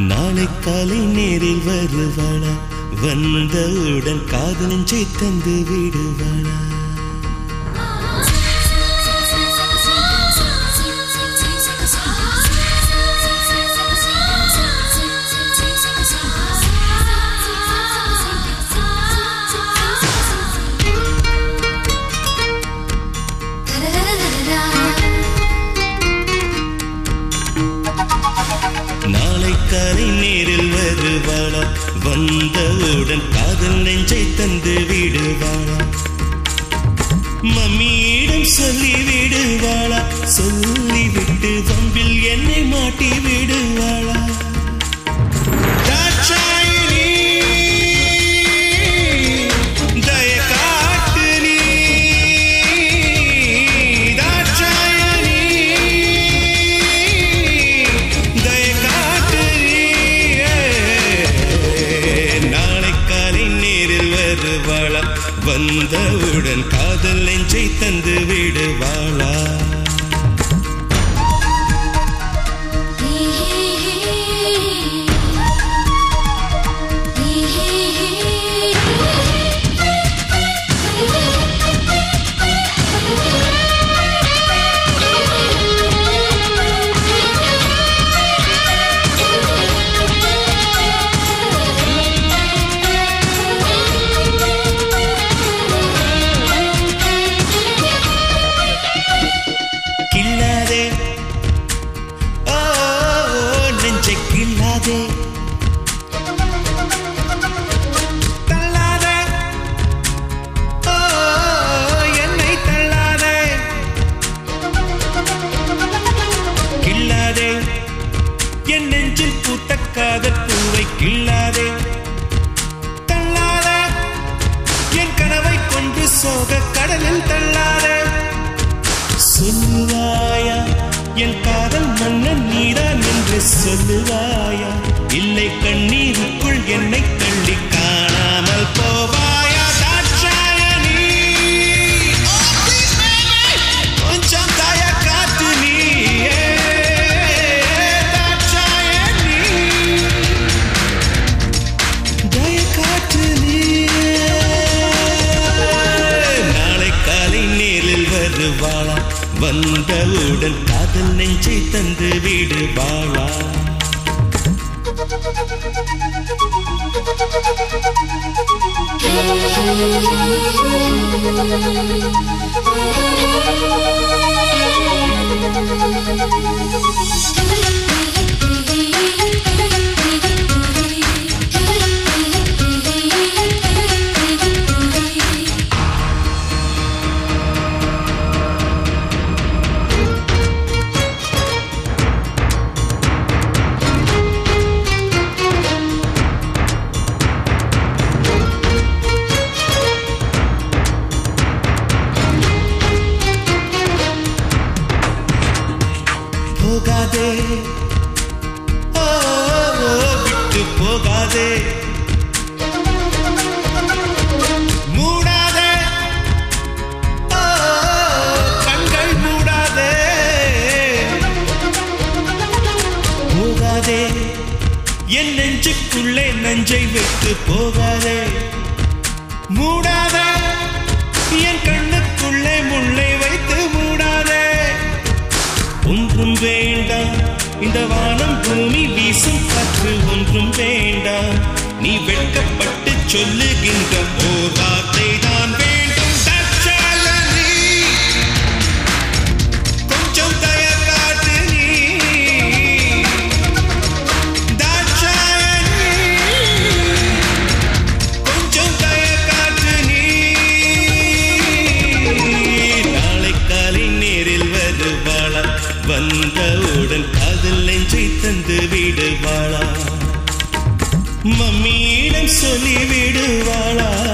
நாளை காலை நேரில் வருவாளா? வந்தவுடன் காதலஞ்சை தந்து விடுவாளா? கரை நேரில் வருவாளா வந்தவுடன் காதல் நெஞ்சை தந்து விடுவாளா மம்மியிடம் சொல்லி விடுவாளா சொல்லிவிட்டு வம்பில் என்னை மாட்டி விடுவாளா வந்தவுடன் காதல் நெஞ்சை தந்து விடுவாளா பூத்த பூவை கில்லாதே தள்ளாத என் கனவை கொண்டு சோக கடலில் தள்ளாத. சொல்லுவாயா என் காதல் மன்னன் நீதான் என்று சொல்லுவாயா? இல்லை கண்ணீருக்குள் என்னை தள்ளி வருவாளா வந்தவுடன் காதல் நெஞ்சை தந்து விடுவாளா Thank you. போகாதே. ஓ, விட்டு போகாதே. கண்கள் மூடாதே. போகாதே. என் நெஞ்சுக்குள்ளே நஞ்சை விட்டு போகாதே. மூடாத. என் கண்ணுக்குள்ளே முள்ளை வைத்து மூ ஒன்றும் வேண்டாம் இந்த வானம் பூமி வீசும் காற்று ஒன்றும் வேண்டாம் நீ வெட்கப்பட்டு சொல்லுகின்ற ஓர் வார்த்தை தான் வேண்டும் வந்தவுடன் காதல் நெஞ்சை தந்து விடுவாளா? மம்மியிடம் சொல்லி விடுவாளா?